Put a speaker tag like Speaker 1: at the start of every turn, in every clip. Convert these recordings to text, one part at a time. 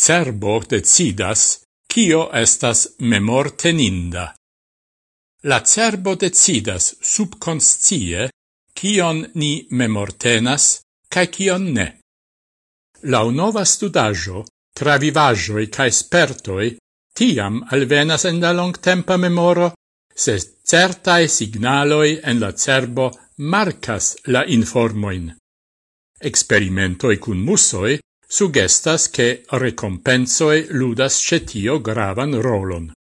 Speaker 1: cerbo decidas cio estas memorteninda. La cerbo decidas subconscie cion ni memortenas cae cion ne. La nova studajo, travivajoi cae spertoi tiam alvenas en la longtempa memoro, se certae signaloi en la cerbo marcas la informoin. Experimentoi cun musoi sugestas che recompensoe ludas cetio gravan rolon.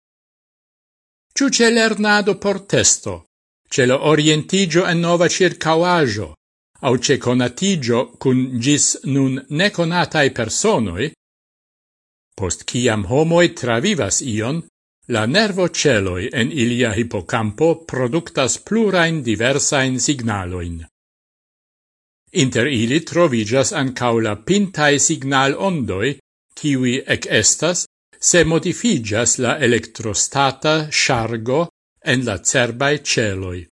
Speaker 1: Ciu ce lernado por testo, ce lo orientigio en nova circauajo, au ce conatigio cun gis nun neconatai personoi, post ciam homoi travivas ion, la nervo celoi en ilia hippocampo productas plurain diversain signaloin. Inter ili trovigas ancau la pintae signal ondoi, kiwi ec estas, se modifigas la electrostata shargo en la cerbae celoi.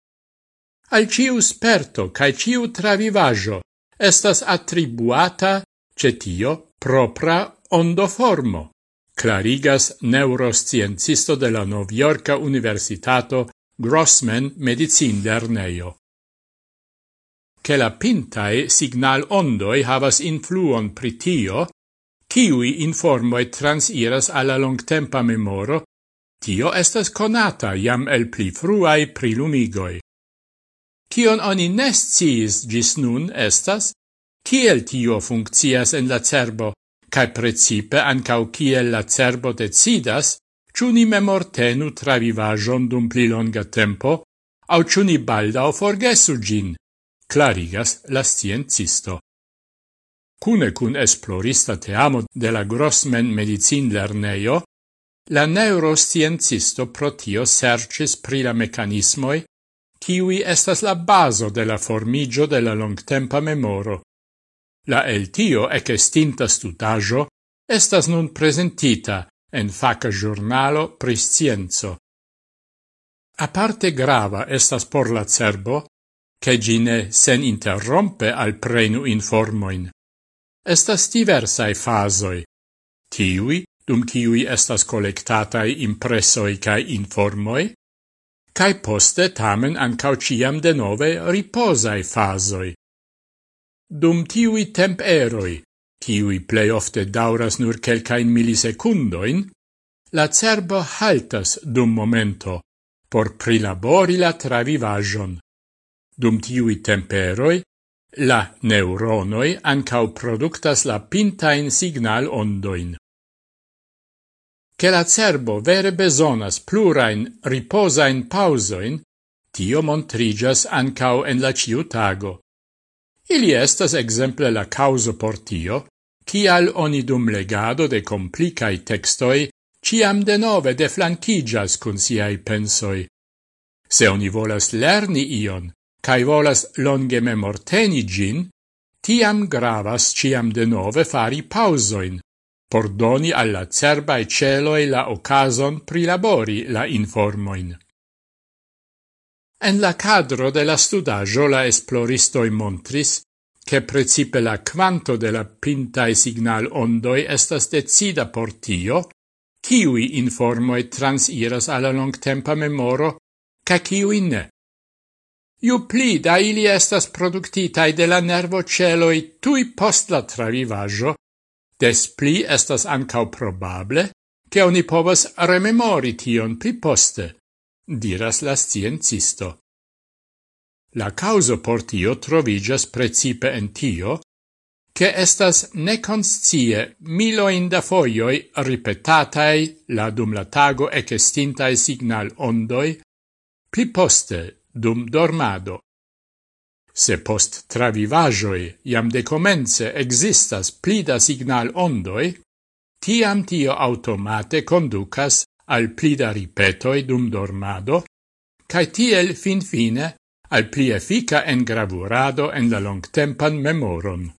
Speaker 1: Al ciu sperto cae ciu travivajo estas attribuata cetio propra ondoformo, clarigas neuroscientisto de la Novjorka Universitato Grossman Medicin Lernejo che la pintae signal ondoi havas influon pritio, ciui informoi transiras alla longtempa memoro, tio estas conata jam el pli fruai prilumigoi. Cion oni nesciis gis nun estas, kiel tio funccias en la cerbo, cae precipe ancau kiel la cerbo decidas, ciu ni memortenu travivajon dum pli longa tempo, au ciu ni baldau forgesu gin, clarigas la sciencisto. Cune cun esplorista teamo de la Grossman Medicin Lerneio, la neurosciencisto protio sercis pri la mecanismoi kiwi estas la baso de la formigio de la longtempa memoro. La el tio ecestinta stutajo estas nun presentita en faca giornalo pri scienzo. Aparte grava estas por la cerbo che gine sen interrompe al prenu informoin. Estas diversae fasoi, tiui, dum kiui estas collectatai impressoi cae informoi, cae poste tamen ancau ciam de nove riposai fasoi. Dum tiui temp eroi, kiui plei ofte dauras nur quelcain millisecundoin, la cerbo haltas dum momento por prilabori la travivajon. Dum tiui temperoi, la neuronoi ancau productas la pintain signal ondoin. Che la cerbo vere besonas plurain riposain pausoin, tio montrigas ancau en la ciutago. Ili estas exemple la causo por tio, cial oni dum legado de complicai textoi ciam de nove deflanquigas cun siai pensoi. Se oni volas lerni ion, cae volas longe memorteni gin, tiam gravas ciam de nove fari pausoin, por doni alla cerbae celoi la ocason prilabori la informoin. En la cadro de la studaggio la esploristoi montris che precipe la quanto de la pintae signal ondoi estas decida por tio, ciui informoi transiras alla longtempa memoro, ca ciui ne. Ju pli da ili estas productitai de la nervo celoi tui post la travivajo, des pli estas ancau probable che oni povas rememori tion pli poste, diras la sciencisto. La causo por tio trovigas precipe en tio, che estas neconscie miloin da foioi ripetatai la dum la tago ecestintai signal ondoi, pli poste dum dormado. Se post travivajoi iam de comence existas plida signal ondoi, tiam tio automate conducas al plida ripetoi dum dormado, cae tiel fin fine al pli effica engravurado en la longtempan memoron.